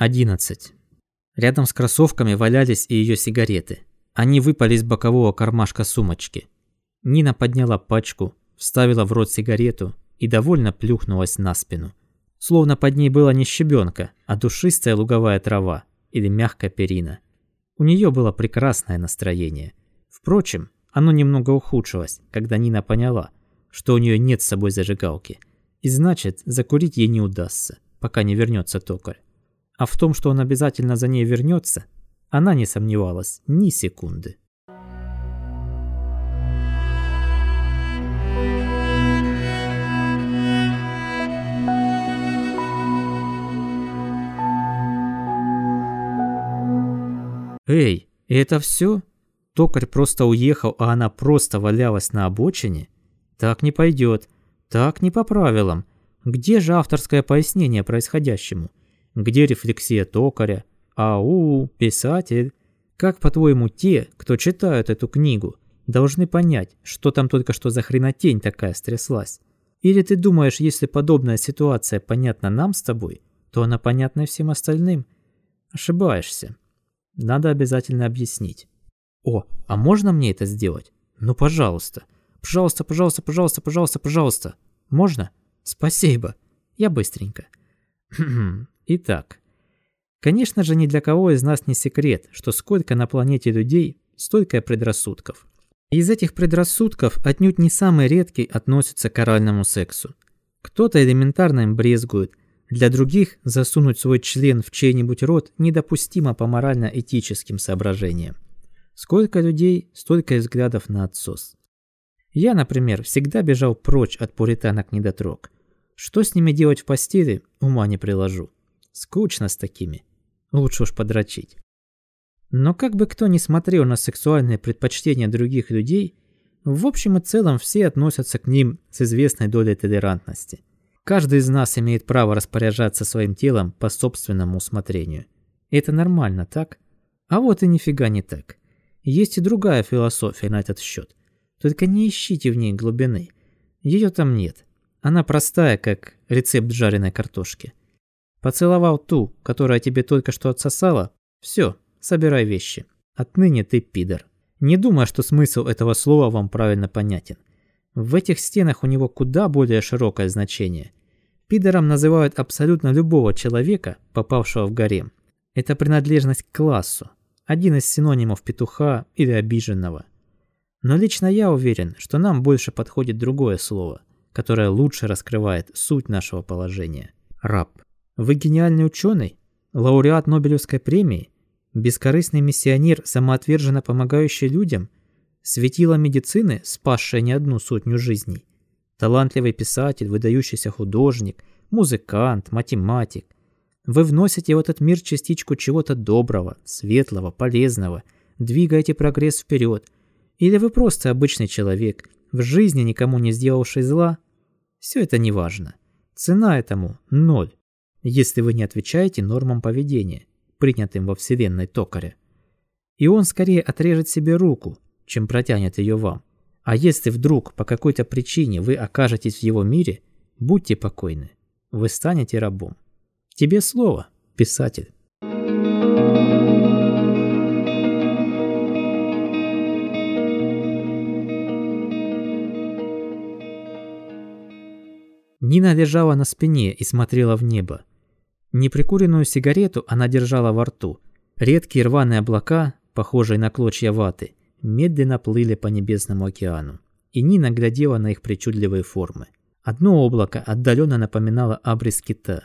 11. Рядом с кроссовками валялись и ее сигареты. Они выпали из бокового кармашка сумочки. Нина подняла пачку, вставила в рот сигарету и довольно плюхнулась на спину. Словно под ней была не щебенка, а душистая луговая трава или мягкая перина. У нее было прекрасное настроение. Впрочем, оно немного ухудшилось, когда Нина поняла, что у нее нет с собой зажигалки. И значит, закурить ей не удастся, пока не вернется токарь. А в том, что он обязательно за ней вернется, она не сомневалась ни секунды. «Эй, это все? Токарь просто уехал, а она просто валялась на обочине? Так не пойдет. Так не по правилам. Где же авторское пояснение происходящему? Где рефлексия токаря? Ау, писатель. Как, по-твоему, те, кто читают эту книгу, должны понять, что там только что за хренотень такая стряслась? Или ты думаешь, если подобная ситуация понятна нам с тобой, то она понятна всем остальным? Ошибаешься. Надо обязательно объяснить. О, а можно мне это сделать? Ну, пожалуйста. Пожалуйста, пожалуйста, пожалуйста, пожалуйста, пожалуйста. Можно? Спасибо. Я быстренько. Итак, конечно же, ни для кого из нас не секрет, что сколько на планете людей, столько предрассудков. Из этих предрассудков отнюдь не самый редкий относится к оральному сексу. Кто-то элементарно им брезгует, для других засунуть свой член в чей-нибудь рот недопустимо по морально-этическим соображениям. Сколько людей, столько взглядов на отсос. Я, например, всегда бежал прочь от пуританок-недотрог. Что с ними делать в постели, ума не приложу. Скучно с такими. Лучше уж подрочить. Но как бы кто ни смотрел на сексуальные предпочтения других людей, в общем и целом все относятся к ним с известной долей толерантности. Каждый из нас имеет право распоряжаться своим телом по собственному усмотрению. Это нормально, так? А вот и нифига не так. Есть и другая философия на этот счет. Только не ищите в ней глубины. Ее там нет. Она простая, как рецепт жареной картошки. Поцеловал ту, которая тебе только что отсосала? Все, собирай вещи. Отныне ты пидор. Не думай, что смысл этого слова вам правильно понятен. В этих стенах у него куда более широкое значение. Пидором называют абсолютно любого человека, попавшего в гарем. Это принадлежность к классу, один из синонимов петуха или обиженного. Но лично я уверен, что нам больше подходит другое слово, которое лучше раскрывает суть нашего положения – раб. Вы гениальный ученый, лауреат Нобелевской премии, бескорыстный миссионер, самоотверженно помогающий людям, светило медицины, спасшее не одну сотню жизней, талантливый писатель, выдающийся художник, музыкант, математик. Вы вносите в этот мир частичку чего-то доброго, светлого, полезного, двигаете прогресс вперед. Или вы просто обычный человек, в жизни никому не сделавший зла? Все это неважно. Цена этому – ноль если вы не отвечаете нормам поведения, принятым во вселенной токаря. И он скорее отрежет себе руку, чем протянет ее вам. А если вдруг по какой-то причине вы окажетесь в его мире, будьте покойны, вы станете рабом. Тебе слово, писатель. Нина лежала на спине и смотрела в небо. Неприкуренную сигарету она держала во рту. Редкие рваные облака, похожие на клочья ваты, медленно плыли по небесному океану. И Нина глядела на их причудливые формы. Одно облако отдаленно напоминало абрис кита,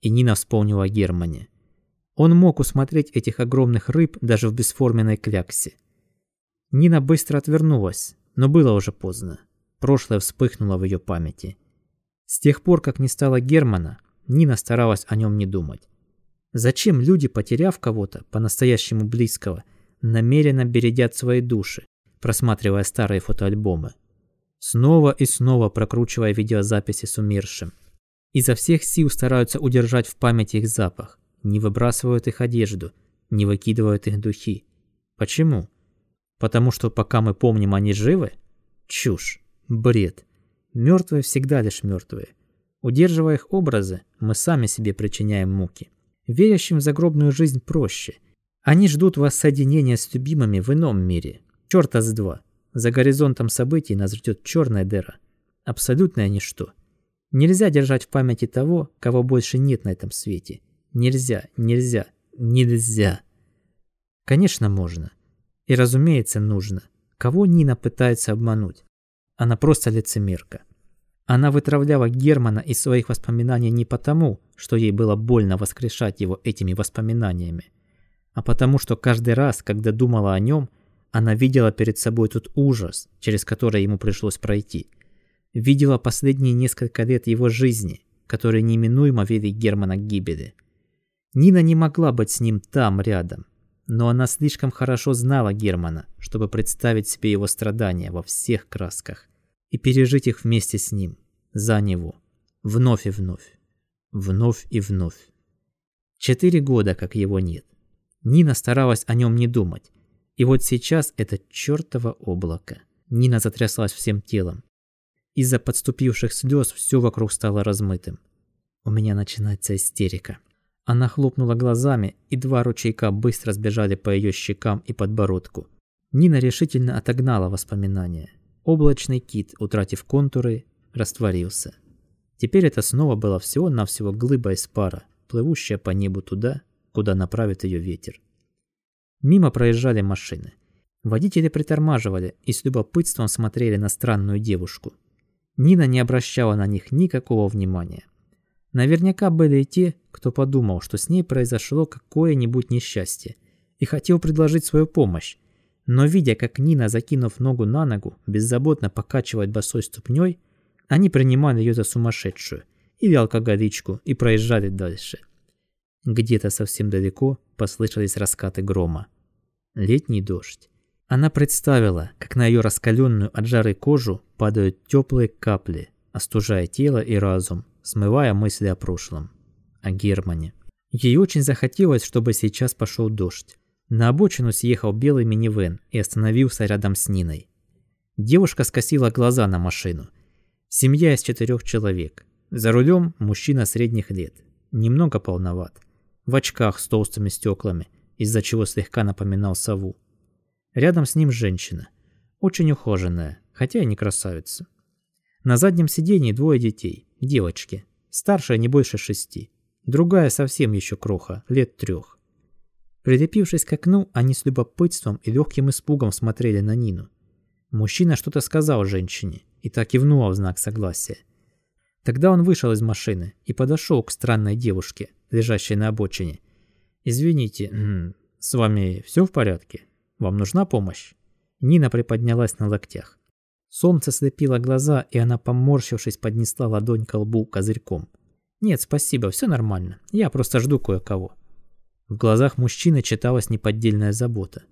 и Нина вспомнила о Германе. Он мог усмотреть этих огромных рыб даже в бесформенной кляксе. Нина быстро отвернулась, но было уже поздно. Прошлое вспыхнуло в ее памяти. С тех пор, как не стало Германа, Нина старалась о нем не думать. Зачем люди, потеряв кого-то по-настоящему близкого, намеренно бередят свои души, просматривая старые фотоальбомы? Снова и снова прокручивая видеозаписи с умершим. Изо всех сил стараются удержать в памяти их запах, не выбрасывают их одежду, не выкидывают их духи. Почему? Потому что пока мы помним, они живы? Чушь, бред. Мертвые всегда лишь мертвые. Удерживая их образы, мы сами себе причиняем муки. Верящим в загробную жизнь проще. Они ждут воссоединения с любимыми в ином мире. Чёрта с два. За горизонтом событий нас ждет черная дыра. Абсолютное ничто. Нельзя держать в памяти того, кого больше нет на этом свете. Нельзя, нельзя, нельзя. Конечно, можно. И, разумеется, нужно. Кого Нина пытается обмануть? Она просто лицемерка. Она вытравляла Германа из своих воспоминаний не потому, что ей было больно воскрешать его этими воспоминаниями, а потому что каждый раз, когда думала о нем, она видела перед собой тот ужас, через который ему пришлось пройти. Видела последние несколько лет его жизни, которые неминуемо вели Германа к гибели. Нина не могла быть с ним там, рядом, но она слишком хорошо знала Германа, чтобы представить себе его страдания во всех красках и пережить их вместе с ним, за него, вновь и вновь, вновь и вновь. Четыре года, как его нет. Нина старалась о нем не думать. И вот сейчас это чертово облако. Нина затряслась всем телом. Из-за подступивших слез все вокруг стало размытым. У меня начинается истерика. Она хлопнула глазами, и два ручейка быстро сбежали по ее щекам и подбородку. Нина решительно отогнала воспоминания. Облачный кит, утратив контуры, растворился. Теперь это снова было всего-навсего глыба из пара, плывущая по небу туда, куда направит ее ветер. Мимо проезжали машины. Водители притормаживали и с любопытством смотрели на странную девушку. Нина не обращала на них никакого внимания. Наверняка были и те, кто подумал, что с ней произошло какое-нибудь несчастье, и хотел предложить свою помощь, но видя, как Нина, закинув ногу на ногу, беззаботно покачивает босой ступней, они принимали ее за сумасшедшую или алкоголичку и проезжали дальше. Где-то совсем далеко послышались раскаты грома. Летний дождь. Она представила, как на ее раскаленную от жары кожу падают теплые капли, остужая тело и разум, смывая мысли о прошлом, о Германе. Ей очень захотелось, чтобы сейчас пошел дождь. На обочину съехал белый минивэн и остановился рядом с Ниной. Девушка скосила глаза на машину. Семья из четырех человек. За рулем мужчина средних лет. Немного полноват. В очках с толстыми стеклами, из-за чего слегка напоминал сову. Рядом с ним женщина. Очень ухоженная, хотя и не красавица. На заднем сидении двое детей, девочки. Старшая не больше шести. Другая совсем еще кроха, лет трех. Прилепившись к окну, они с любопытством и легким испугом смотрели на Нину. Мужчина что-то сказал женщине и так кивнула в знак согласия. Тогда он вышел из машины и подошел к странной девушке, лежащей на обочине. «Извините, с вами все в порядке? Вам нужна помощь?» Нина приподнялась на локтях. Солнце слепило глаза, и она, поморщившись, поднесла ладонь к лбу козырьком. «Нет, спасибо, все нормально. Я просто жду кое-кого». В глазах мужчины читалась неподдельная забота.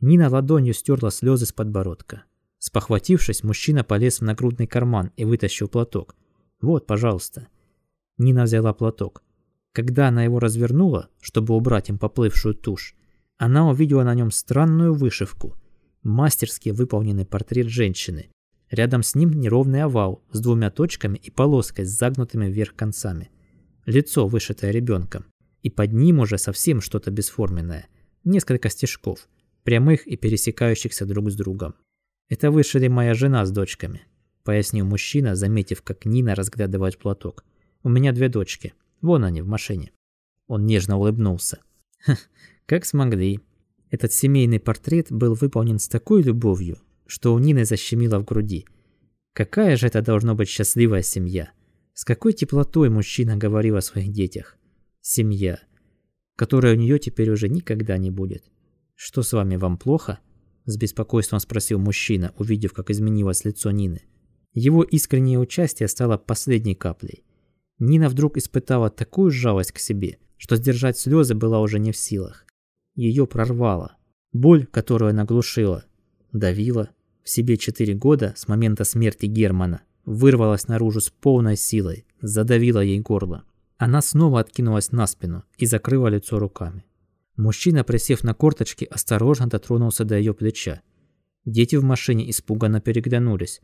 Нина ладонью стерла слезы с подбородка. Спохватившись, мужчина полез в нагрудный карман и вытащил платок. «Вот, пожалуйста». Нина взяла платок. Когда она его развернула, чтобы убрать им поплывшую тушь, она увидела на нем странную вышивку. Мастерски выполненный портрет женщины. Рядом с ним неровный овал с двумя точками и полоской с загнутыми вверх концами. Лицо, вышитое ребенком и под ним уже совсем что-то бесформенное. Несколько стежков, прямых и пересекающихся друг с другом. «Это вышили моя жена с дочками», – пояснил мужчина, заметив, как Нина разглядывает платок. «У меня две дочки. Вон они, в машине». Он нежно улыбнулся. как смогли». Этот семейный портрет был выполнен с такой любовью, что у Нины защемило в груди. Какая же это должно быть счастливая семья. С какой теплотой мужчина говорил о своих детях семья, которой у нее теперь уже никогда не будет. «Что с вами, вам плохо?» – с беспокойством спросил мужчина, увидев, как изменилось лицо Нины. Его искреннее участие стало последней каплей. Нина вдруг испытала такую жалость к себе, что сдержать слезы была уже не в силах. Ее прорвало. Боль, которую она глушила, давила. В себе четыре года с момента смерти Германа вырвалась наружу с полной силой, задавила ей горло. Она снова откинулась на спину и закрыла лицо руками. Мужчина, присев на корточки, осторожно дотронулся до ее плеча. Дети в машине испуганно переглянулись.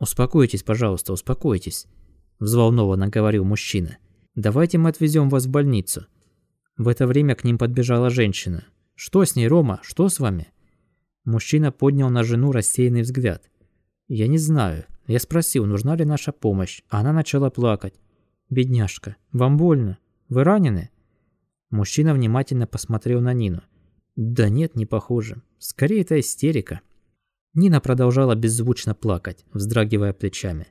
«Успокойтесь, пожалуйста, успокойтесь», – взволнованно говорил мужчина. «Давайте мы отвезем вас в больницу. В это время к ним подбежала женщина. «Что с ней, Рома? Что с вами?» Мужчина поднял на жену рассеянный взгляд. «Я не знаю. Я спросил, нужна ли наша помощь, а она начала плакать. «Бедняжка, вам больно? Вы ранены?» Мужчина внимательно посмотрел на Нину. «Да нет, не похоже. Скорее, это истерика». Нина продолжала беззвучно плакать, вздрагивая плечами.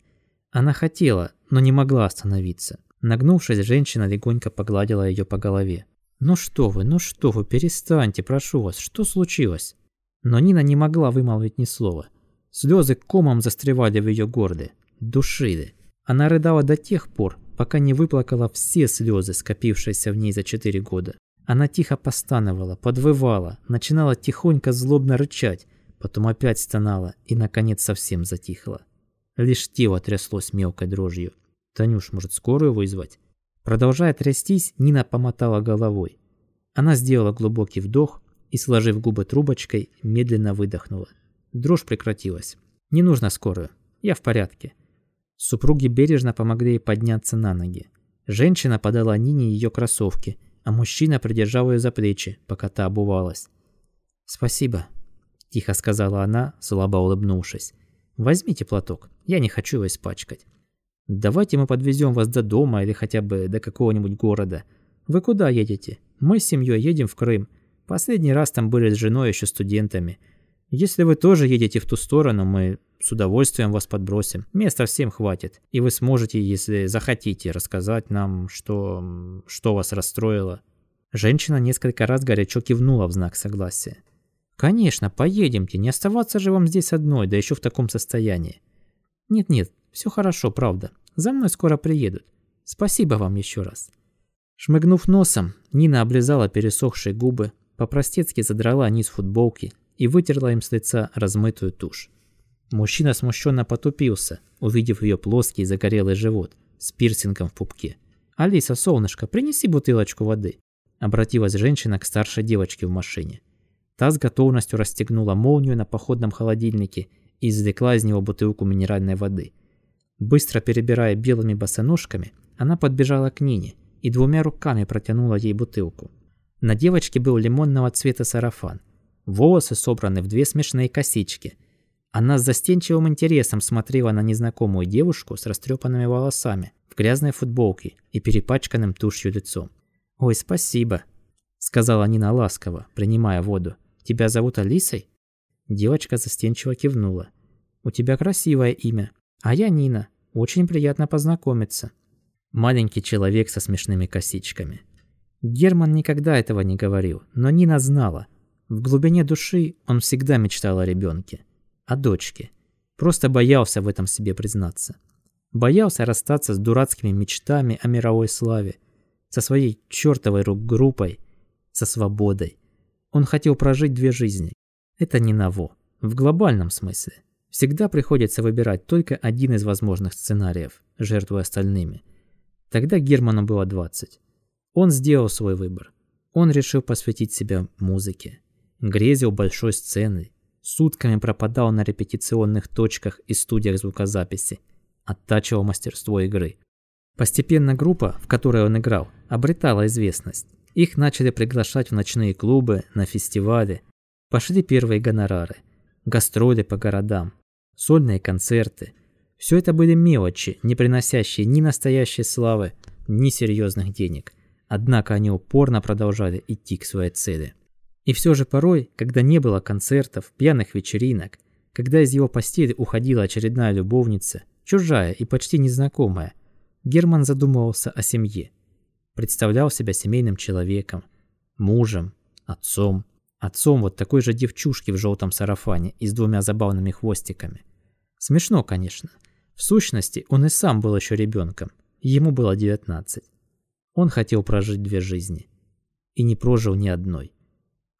Она хотела, но не могла остановиться. Нагнувшись, женщина легонько погладила ее по голове. «Ну что вы, ну что вы, перестаньте, прошу вас, что случилось?» Но Нина не могла вымолвить ни слова. Слезы комом застревали в ее горле, душили. Она рыдала до тех пор, пока не выплакала все слезы, скопившиеся в ней за четыре года. Она тихо постановала, подвывала, начинала тихонько злобно рычать, потом опять стонала и, наконец, совсем затихла. Лишь тело тряслось мелкой дрожью. «Танюш, может, скорую вызвать?» Продолжая трястись, Нина помотала головой. Она сделала глубокий вдох и, сложив губы трубочкой, медленно выдохнула. Дрожь прекратилась. «Не нужно скорую. Я в порядке. Супруги бережно помогли ей подняться на ноги. Женщина подала Нине ее кроссовки, а мужчина придержал ее за плечи, пока та обувалась. «Спасибо», – тихо сказала она, слабо улыбнувшись. «Возьмите платок, я не хочу его испачкать. Давайте мы подвезем вас до дома или хотя бы до какого-нибудь города. Вы куда едете? Мы с семьей едем в Крым. Последний раз там были с женой еще студентами. Если вы тоже едете в ту сторону, мы с удовольствием вас подбросим. Места всем хватит. И вы сможете, если захотите, рассказать нам, что, что вас расстроило. Женщина несколько раз горячо кивнула в знак согласия. «Конечно, поедемте, не оставаться же вам здесь одной, да еще в таком состоянии». «Нет-нет, все хорошо, правда. За мной скоро приедут. Спасибо вам еще раз». Шмыгнув носом, Нина облизала пересохшие губы, по-простецки задрала низ футболки и вытерла им с лица размытую тушь. Мужчина смущенно потупился, увидев ее плоский загорелый живот с пирсингом в пупке. «Алиса, солнышко, принеси бутылочку воды», – обратилась женщина к старшей девочке в машине. Та с готовностью расстегнула молнию на походном холодильнике и извлекла из него бутылку минеральной воды. Быстро перебирая белыми босоножками, она подбежала к Нине и двумя руками протянула ей бутылку. На девочке был лимонного цвета сарафан – Волосы собраны в две смешные косички. Она с застенчивым интересом смотрела на незнакомую девушку с растрепанными волосами, в грязной футболке и перепачканным тушью лицом. «Ой, спасибо», – сказала Нина ласково, принимая воду. «Тебя зовут Алисой?» Девочка застенчиво кивнула. «У тебя красивое имя. А я Нина. Очень приятно познакомиться». Маленький человек со смешными косичками. Герман никогда этого не говорил, но Нина знала, в глубине души он всегда мечтал о ребенке, о дочке. Просто боялся в этом себе признаться. Боялся расстаться с дурацкими мечтами о мировой славе, со своей чертовой рук-группой, со свободой. Он хотел прожить две жизни. Это не ново. В глобальном смысле. Всегда приходится выбирать только один из возможных сценариев, жертвуя остальными. Тогда Герману было 20. Он сделал свой выбор. Он решил посвятить себя музыке грезил большой сценой, сутками пропадал на репетиционных точках и студиях звукозаписи, оттачивал мастерство игры. Постепенно группа, в которой он играл, обретала известность. Их начали приглашать в ночные клубы, на фестивали. Пошли первые гонорары, гастроли по городам, сольные концерты. Все это были мелочи, не приносящие ни настоящей славы, ни серьезных денег. Однако они упорно продолжали идти к своей цели. И все же порой, когда не было концертов, пьяных вечеринок, когда из его постели уходила очередная любовница, чужая и почти незнакомая, Герман задумывался о семье. Представлял себя семейным человеком, мужем, отцом. Отцом вот такой же девчушки в желтом сарафане и с двумя забавными хвостиками. Смешно, конечно. В сущности, он и сам был еще ребенком. Ему было 19. Он хотел прожить две жизни. И не прожил ни одной.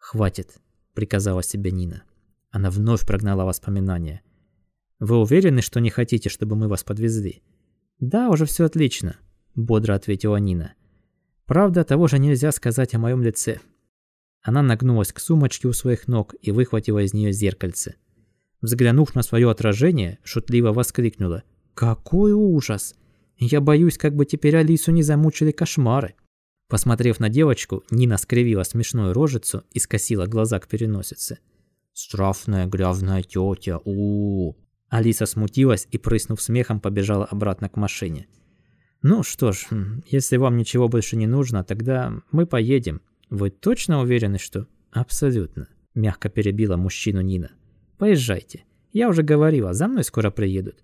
«Хватит», — приказала себе Нина. Она вновь прогнала воспоминания. «Вы уверены, что не хотите, чтобы мы вас подвезли?» «Да, уже все отлично», — бодро ответила Нина. «Правда, того же нельзя сказать о моем лице». Она нагнулась к сумочке у своих ног и выхватила из нее зеркальце. Взглянув на свое отражение, шутливо воскликнула. «Какой ужас! Я боюсь, как бы теперь Алису не замучили кошмары». Посмотрев на девочку, Нина скривила смешную рожицу и скосила глаза к переносице. «Страфная грязная тетя, у, -у, -у Алиса смутилась и, прыснув смехом, побежала обратно к машине. «Ну что ж, если вам ничего больше не нужно, тогда мы поедем. Вы точно уверены, что...» «Абсолютно», – мягко перебила мужчину Нина. «Поезжайте. Я уже говорила, за мной скоро приедут.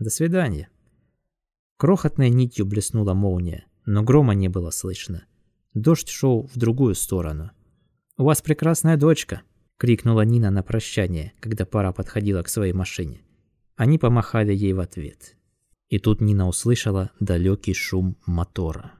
До свидания». Крохотной нитью блеснула молния, но грома не было слышно. Дождь шел в другую сторону. «У вас прекрасная дочка!» – крикнула Нина на прощание, когда пара подходила к своей машине. Они помахали ей в ответ. И тут Нина услышала далекий шум мотора.